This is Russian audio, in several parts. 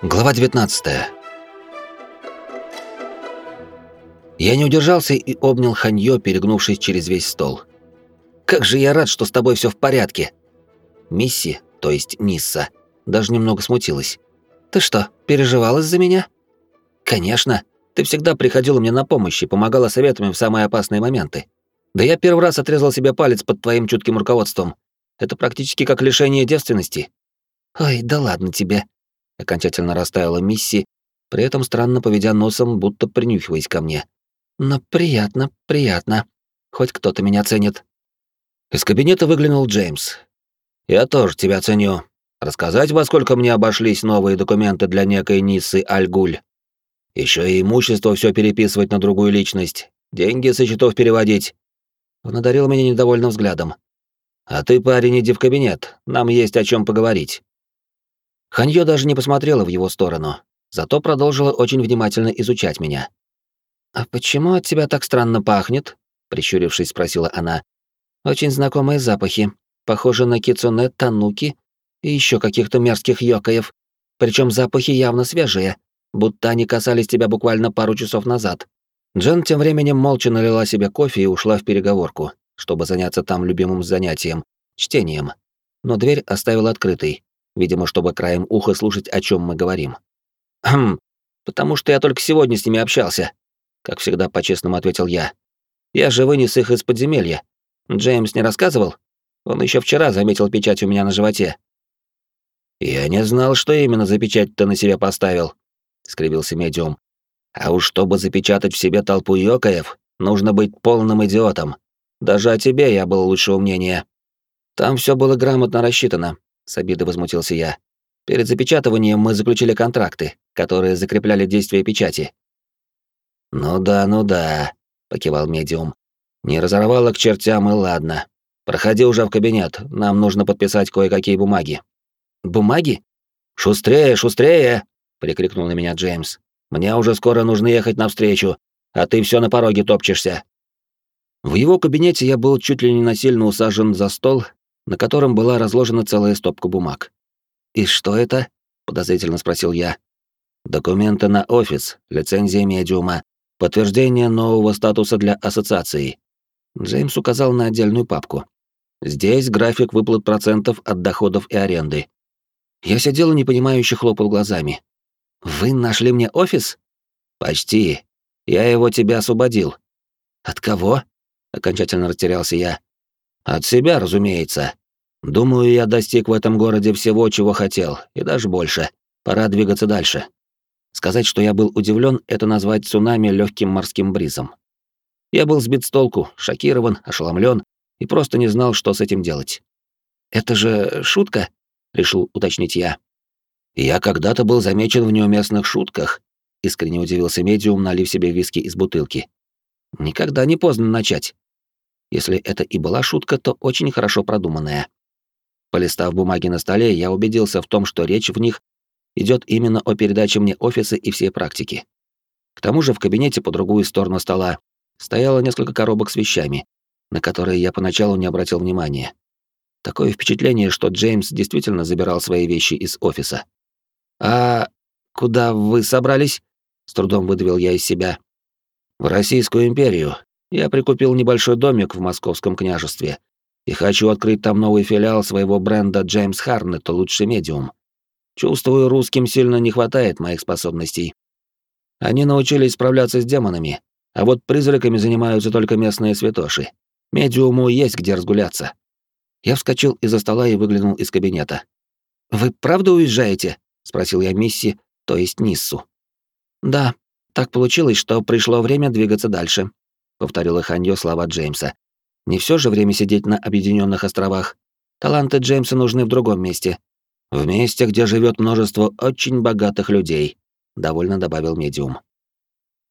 Глава 19. Я не удержался и обнял Ханьё, перегнувшись через весь стол. Как же я рад, что с тобой все в порядке. Мисси, то есть Нисса, даже немного смутилась. Ты что, переживал из-за меня? Конечно. Ты всегда приходила мне на помощь и помогала советами в самые опасные моменты. Да я первый раз отрезал себе палец под твоим чутким руководством. Это практически как лишение девственности. Ой, да ладно тебе, Окончательно растаяла Мисси, при этом странно поведя носом, будто принюхиваясь ко мне. «Но приятно, приятно. Хоть кто-то меня ценит». Из кабинета выглянул Джеймс. «Я тоже тебя ценю. Рассказать, во сколько мне обошлись новые документы для некой Ниссы Альгуль. Еще и имущество все переписывать на другую личность, деньги со счетов переводить». Он одарил меня недовольным взглядом. «А ты, парень, иди в кабинет, нам есть о чем поговорить». Ханьё даже не посмотрела в его сторону, зато продолжила очень внимательно изучать меня. «А почему от тебя так странно пахнет?» — прищурившись, спросила она. «Очень знакомые запахи, похожи на кицуне, тануки и еще каких-то мерзких йокаев. Причем запахи явно свежие, будто они касались тебя буквально пару часов назад». Джен тем временем молча налила себе кофе и ушла в переговорку, чтобы заняться там любимым занятием — чтением. Но дверь оставила открытой, видимо, чтобы краем уха слушать, о чем мы говорим. «Хм, потому что я только сегодня с ними общался», — как всегда по-честному ответил я. «Я же вынес их из подземелья. Джеймс не рассказывал? Он еще вчера заметил печать у меня на животе». «Я не знал, что именно за печать ты на себя поставил», — скривился медиум. «А уж чтобы запечатать в себе толпу йокаев, нужно быть полным идиотом. Даже о тебе я был лучшего мнения. Там все было грамотно рассчитано, с обидой возмутился я. Перед запечатыванием мы заключили контракты, которые закрепляли действие печати. Ну да, ну да, покивал медиум. Не разорвало к чертям и ладно. Проходи уже в кабинет, нам нужно подписать кое-какие бумаги. Бумаги? Шустрее, шустрее! прикрикнул на меня Джеймс. Мне уже скоро нужно ехать навстречу, а ты все на пороге топчешься. В его кабинете я был чуть ли не насильно усажен за стол на котором была разложена целая стопка бумаг. «И что это?» — подозрительно спросил я. «Документы на офис, лицензия медиума, подтверждение нового статуса для ассоциации». Джеймс указал на отдельную папку. «Здесь график выплат процентов от доходов и аренды». Я сидел и непонимающе хлопал глазами. «Вы нашли мне офис?» «Почти. Я его тебя освободил». «От кого?» — окончательно растерялся я. От себя, разумеется. Думаю, я достиг в этом городе всего, чего хотел, и даже больше. Пора двигаться дальше. Сказать, что я был удивлен, это назвать цунами легким морским бризом. Я был сбит с толку, шокирован, ошеломлен и просто не знал, что с этим делать. «Это же шутка?» — решил уточнить я. «Я когда-то был замечен в неуместных шутках», — искренне удивился медиум, налив себе виски из бутылки. «Никогда не поздно начать. Если это и была шутка, то очень хорошо продуманная. Полистав бумаги на столе, я убедился в том, что речь в них идет именно о передаче мне офиса и всей практики. К тому же в кабинете по другую сторону стола стояло несколько коробок с вещами, на которые я поначалу не обратил внимания. Такое впечатление, что Джеймс действительно забирал свои вещи из офиса. «А куда вы собрались?» — с трудом выдавил я из себя. «В Российскую империю, я прикупил небольшой домик в Московском княжестве и хочу открыть там новый филиал своего бренда Джеймс Харнет, лучший медиум. Чувствую, русским сильно не хватает моих способностей. Они научились справляться с демонами, а вот призраками занимаются только местные святоши. Медиуму есть где разгуляться. Я вскочил из-за стола и выглянул из кабинета. «Вы правда уезжаете?» — спросил я Мисси, то есть Ниссу. «Да, так получилось, что пришло время двигаться дальше», повторила Ханьё слова Джеймса. Не все же время сидеть на Объединенных островах. Таланты Джеймса нужны в другом месте. В месте, где живет множество очень богатых людей, довольно добавил медиум.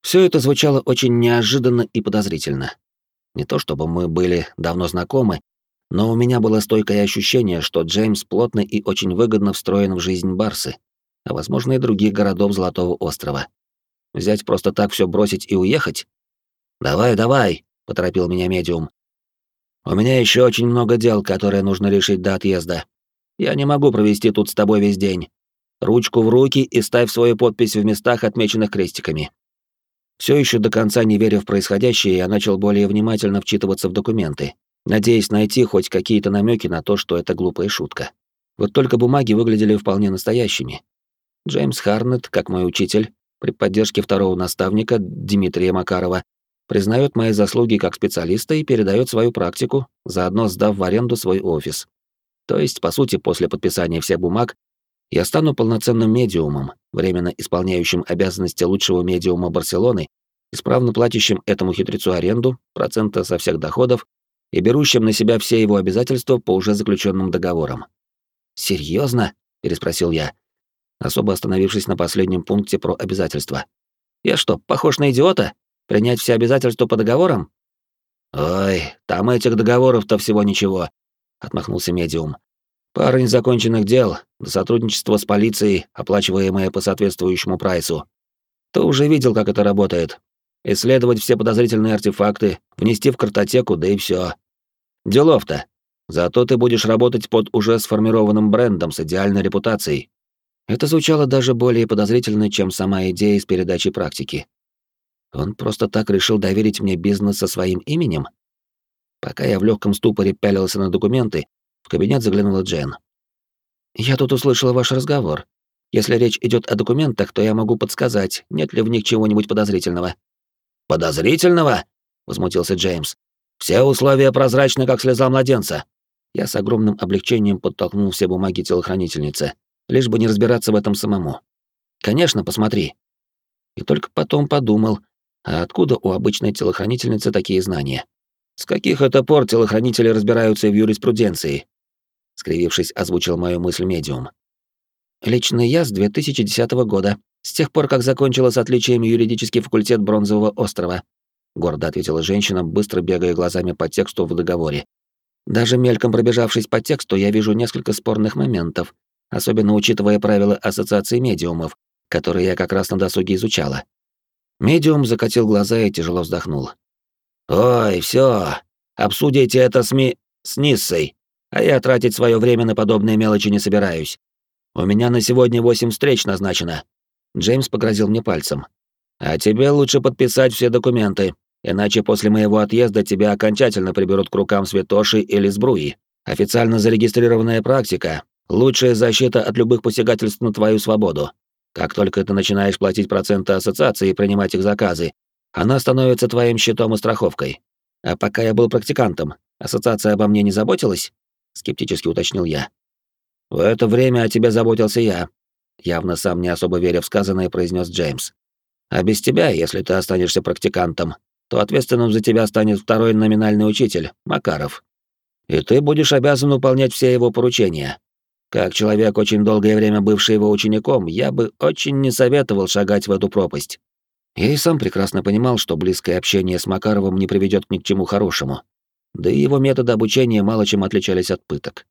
Все это звучало очень неожиданно и подозрительно. Не то чтобы мы были давно знакомы, но у меня было стойкое ощущение, что Джеймс плотно и очень выгодно встроен в жизнь Барсы, а возможно и других городов Золотого острова. Взять просто так все бросить и уехать? «Давай, давай», — поторопил меня медиум. «У меня еще очень много дел, которые нужно решить до отъезда. Я не могу провести тут с тобой весь день. ручку в руки и ставь свою подпись в местах, отмеченных крестиками. Все еще до конца не веря в происходящее, я начал более внимательно вчитываться в документы, надеясь найти хоть какие-то намеки на то, что это глупая шутка. Вот только бумаги выглядели вполне настоящими. Джеймс Харнет, как мой учитель, при поддержке второго наставника Дмитрия Макарова, признает мои заслуги как специалиста и передает свою практику, заодно сдав в аренду свой офис. То есть, по сути, после подписания всех бумаг я стану полноценным медиумом, временно исполняющим обязанности лучшего медиума Барселоны, исправно платящим этому хитрецу аренду, процента со всех доходов и берущим на себя все его обязательства по уже заключенным договорам. Серьезно? переспросил я, особо остановившись на последнем пункте про обязательства. Я что, похож на идиота? Принять все обязательства по договорам? Ой, там этих договоров-то всего ничего, отмахнулся медиум. Пара незаконченных дел, до сотрудничества с полицией, оплачиваемое по соответствующему прайсу. Ты уже видел, как это работает. Исследовать все подозрительные артефакты, внести в картотеку, да и все. Делов-то. Зато ты будешь работать под уже сформированным брендом с идеальной репутацией. Это звучало даже более подозрительно, чем сама идея из передачи практики. Он просто так решил доверить мне бизнес со своим именем? Пока я в легком ступоре пялился на документы, в кабинет заглянула Джен. «Я тут услышала ваш разговор. Если речь идет о документах, то я могу подсказать, нет ли в них чего-нибудь подозрительного». «Подозрительного?» — возмутился Джеймс. «Все условия прозрачны, как слеза младенца». Я с огромным облегчением подтолкнул все бумаги телохранительницы, лишь бы не разбираться в этом самому. «Конечно, посмотри». И только потом подумал, а откуда у обычной телохранительницы такие знания? С каких это пор телохранители разбираются в юриспруденции? скривившись, озвучил мою мысль медиум. Лично я с 2010 года, с тех пор, как закончила с отличием юридический факультет Бронзового острова, гордо ответила женщина, быстро бегая глазами по тексту в договоре. Даже мельком пробежавшись по тексту, я вижу несколько спорных моментов, особенно учитывая правила ассоциации медиумов, которые я как раз на досуге изучала. Медиум закатил глаза и тяжело вздохнул. «Ой, все, обсудите это с ми... с Ниссой а я тратить свое время на подобные мелочи не собираюсь. У меня на сегодня восемь встреч назначено. Джеймс погрозил мне пальцем. А тебе лучше подписать все документы, иначе после моего отъезда тебя окончательно приберут к рукам святоши или сбруи. Официально зарегистрированная практика — лучшая защита от любых посягательств на твою свободу. Как только ты начинаешь платить проценты ассоциации и принимать их заказы, она становится твоим щитом и страховкой. А пока я был практикантом, ассоциация обо мне не заботилась? скептически уточнил я. В это время о тебе заботился я, явно сам не особо веря в сказанное, произнес Джеймс. А без тебя, если ты останешься практикантом, то ответственным за тебя станет второй номинальный учитель, Макаров. И ты будешь обязан выполнять все его поручения. Как человек, очень долгое время бывший его учеником, я бы очень не советовал шагать в эту пропасть. Я и сам прекрасно понимал, что близкое общение с Макаровым не приведет ни к чему хорошему да и его методы обучения мало чем отличались от пыток.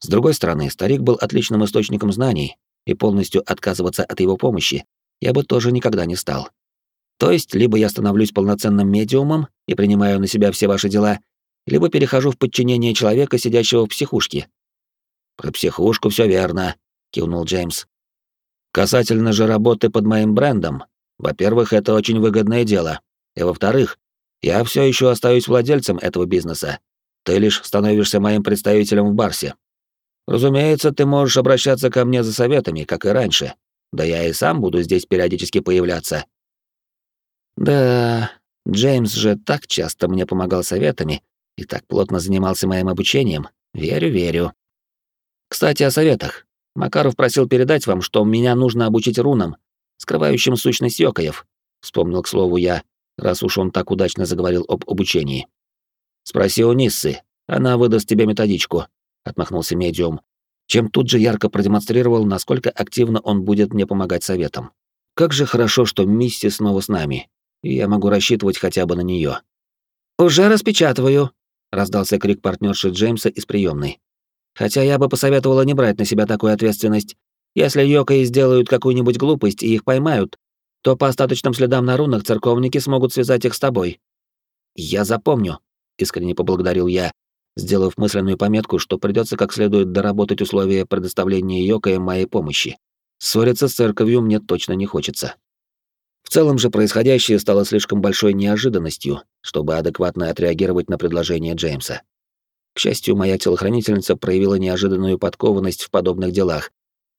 С другой стороны, старик был отличным источником знаний, и полностью отказываться от его помощи я бы тоже никогда не стал. То есть, либо я становлюсь полноценным медиумом и принимаю на себя все ваши дела, либо перехожу в подчинение человека, сидящего в психушке. Про психушку все верно, кивнул Джеймс. Касательно же работы под моим брендом, во-первых, это очень выгодное дело, и во-вторых, я все еще остаюсь владельцем этого бизнеса. Ты лишь становишься моим представителем в Барсе. Разумеется, ты можешь обращаться ко мне за советами, как и раньше. Да я и сам буду здесь периодически появляться. Да, Джеймс же так часто мне помогал советами и так плотно занимался моим обучением. Верю, верю. Кстати, о советах. Макаров просил передать вам, что меня нужно обучить рунам, скрывающим сущность йокаев. Вспомнил, к слову, я, раз уж он так удачно заговорил об обучении. «Спроси у Ниссы, она выдаст тебе методичку», — отмахнулся медиум, чем тут же ярко продемонстрировал, насколько активно он будет мне помогать советом. Как же хорошо, что Мисси снова с нами, и я могу рассчитывать хотя бы на нее. «Уже распечатываю», — раздался крик партнерши Джеймса из приемной. «Хотя я бы посоветовала не брать на себя такую ответственность. Если Йокой сделают какую-нибудь глупость и их поймают, то по остаточным следам на рунах церковники смогут связать их с тобой. Я запомню, искренне поблагодарил я, сделав мысленную пометку, что придется как следует доработать условия предоставления Йокаем моей помощи. Ссориться с церковью мне точно не хочется. В целом же происходящее стало слишком большой неожиданностью, чтобы адекватно отреагировать на предложение Джеймса. К счастью, моя телохранительница проявила неожиданную подкованность в подобных делах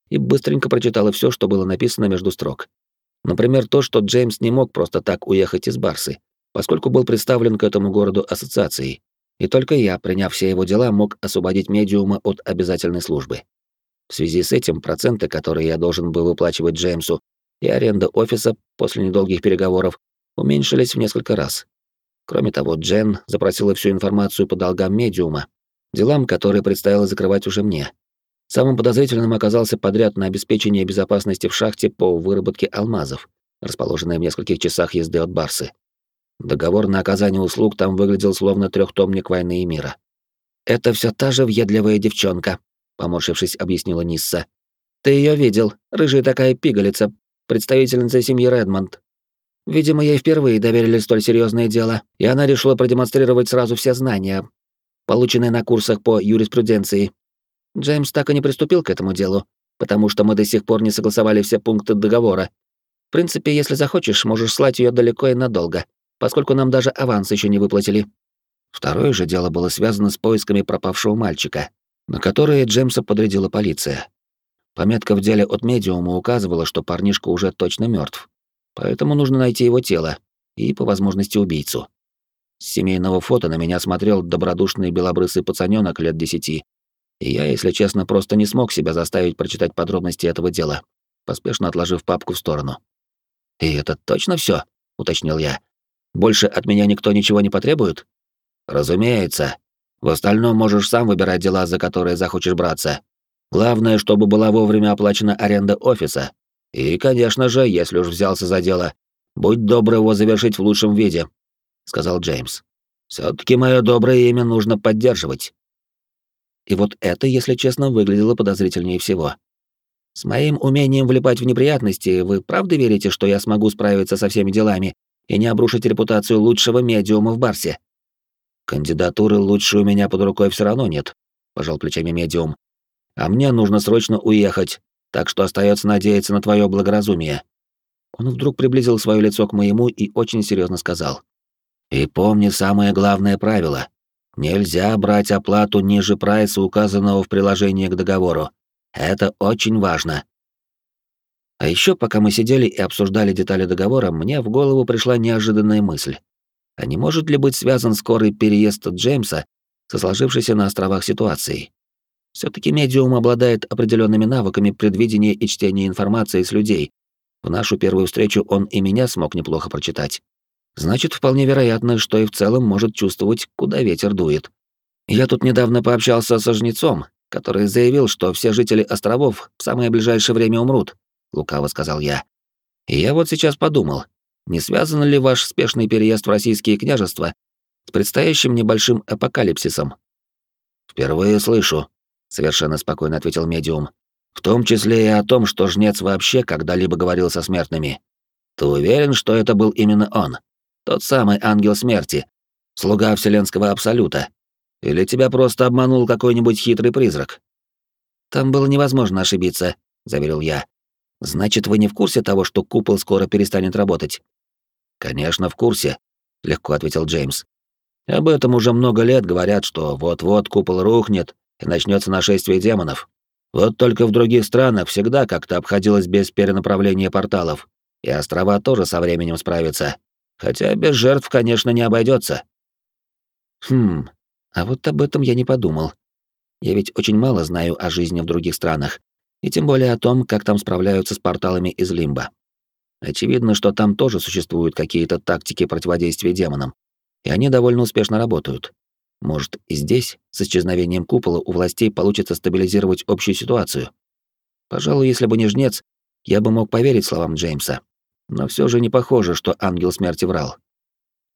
и быстренько прочитала все, что было написано между строк. Например, то, что Джеймс не мог просто так уехать из Барсы, поскольку был представлен к этому городу ассоциацией, и только я, приняв все его дела, мог освободить медиума от обязательной службы. В связи с этим проценты, которые я должен был выплачивать Джеймсу, и аренда офиса после недолгих переговоров уменьшились в несколько раз. Кроме того, Джен запросила всю информацию по долгам медиума, делам, которые предстояло закрывать уже мне. Самым подозрительным оказался подряд на обеспечение безопасности в шахте по выработке алмазов, расположенной в нескольких часах езды от Барсы. Договор на оказание услуг там выглядел словно трехтомник войны и мира. «Это все та же въедливая девчонка», — поморщившись, объяснила Нисса. «Ты ее видел, рыжая такая пигалица, представительница семьи Редмонд. Видимо, ей впервые доверили столь серьезное дело, и она решила продемонстрировать сразу все знания, полученные на курсах по юриспруденции. Джеймс так и не приступил к этому делу, потому что мы до сих пор не согласовали все пункты договора. В принципе, если захочешь, можешь слать ее далеко и надолго, поскольку нам даже аванс еще не выплатили. Второе же дело было связано с поисками пропавшего мальчика, на которые Джеймса подрядила полиция. Пометка в деле от медиума указывала, что парнишка уже точно мертв, поэтому нужно найти его тело и, по возможности, убийцу. С семейного фото на меня смотрел добродушный белобрысый пацанёнок лет десяти, и я, если честно, просто не смог себя заставить прочитать подробности этого дела, поспешно отложив папку в сторону. «И это точно все? уточнил я. Больше от меня никто ничего не потребует? Разумеется. В остальном можешь сам выбирать дела, за которые захочешь браться. Главное, чтобы была вовремя оплачена аренда офиса. И, конечно же, если уж взялся за дело, будь добр его завершить в лучшем виде, сказал Джеймс. Все-таки мое доброе имя нужно поддерживать. И вот это, если честно, выглядело подозрительнее всего. С моим умением влипать в неприятности, вы правда верите, что я смогу справиться со всеми делами и не обрушить репутацию лучшего медиума в Барсе. Кандидатуры лучше у меня под рукой все равно нет, пожал плечами медиум. А мне нужно срочно уехать, так что остается надеяться на твое благоразумие. Он вдруг приблизил свое лицо к моему и очень серьезно сказал: "И помни самое главное правило: нельзя брать оплату ниже прайса, указанного в приложении к договору. Это очень важно. А еще, пока мы сидели и обсуждали детали договора, мне в голову пришла неожиданная мысль. А не может ли быть связан скорый переезд Джеймса со сложившейся на островах ситуацией? Все таки медиум обладает определенными навыками предвидения и чтения информации с людей. В нашу первую встречу он и меня смог неплохо прочитать. Значит, вполне вероятно, что и в целом может чувствовать, куда ветер дует. Я тут недавно пообщался со жнецом, который заявил, что все жители островов в самое ближайшее время умрут, — лукаво сказал я. «И я вот сейчас подумал, не связан ли ваш спешный переезд в российские княжества с предстоящим небольшим апокалипсисом?» «Впервые слышу», — совершенно спокойно ответил медиум. «В том числе и о том, что жнец вообще когда-либо говорил со смертными. Ты уверен, что это был именно он? Тот самый ангел смерти, слуга Вселенского Абсолюта? Или тебя просто обманул какой-нибудь хитрый призрак?» «Там было невозможно ошибиться», — заверил я. Значит, вы не в курсе того, что купол скоро перестанет работать? Конечно, в курсе, легко ответил Джеймс. Об этом уже много лет говорят, что вот-вот купол рухнет и начнется нашествие демонов. Вот только в других странах всегда как-то обходилось без перенаправления порталов, и острова тоже со временем справятся. Хотя без жертв, конечно, не обойдется. Хм, а вот об этом я не подумал. Я ведь очень мало знаю о жизни в других странах, и тем более о том, как там справляются с порталами из Лимба. Очевидно, что там тоже существуют какие-то тактики противодействия демонам, и они довольно успешно работают. Может, и здесь, с исчезновением купола, у властей получится стабилизировать общую ситуацию. Пожалуй, если бы не жнец, я бы мог поверить словам Джеймса. Но все же не похоже, что ангел смерти врал.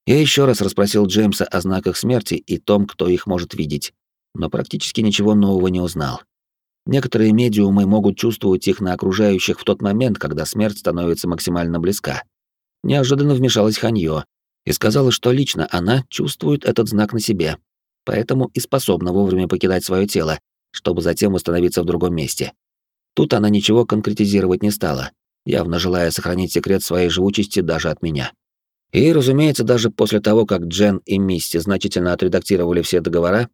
Я еще раз расспросил Джеймса о знаках смерти и том, кто их может видеть, но практически ничего нового не узнал. Некоторые медиумы могут чувствовать их на окружающих в тот момент, когда смерть становится максимально близка. Неожиданно вмешалась Ханьё и сказала, что лично она чувствует этот знак на себе, поэтому и способна вовремя покидать свое тело, чтобы затем восстановиться в другом месте. Тут она ничего конкретизировать не стала, явно желая сохранить секрет своей живучести даже от меня. И, разумеется, даже после того, как Джен и Мисти значительно отредактировали все договора,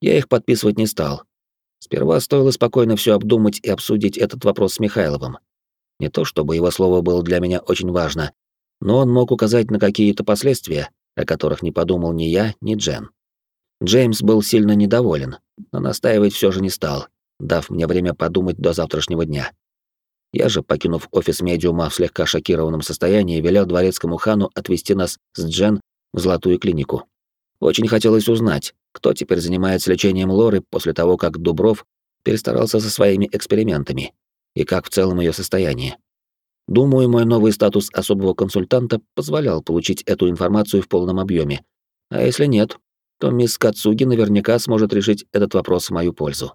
я их подписывать не стал. Сперва стоило спокойно все обдумать и обсудить этот вопрос с Михайловым. Не то чтобы его слово было для меня очень важно, но он мог указать на какие-то последствия, о которых не подумал ни я, ни Джен. Джеймс был сильно недоволен, но настаивать все же не стал, дав мне время подумать до завтрашнего дня. Я же, покинув офис медиума в слегка шокированном состоянии, велел дворецкому хану отвезти нас с Джен в золотую клинику. Очень хотелось узнать, кто теперь занимается лечением Лоры после того, как Дубров перестарался со своими экспериментами, и как в целом ее состояние. Думаю, мой новый статус особого консультанта позволял получить эту информацию в полном объеме. А если нет, то мисс Кацуги наверняка сможет решить этот вопрос в мою пользу.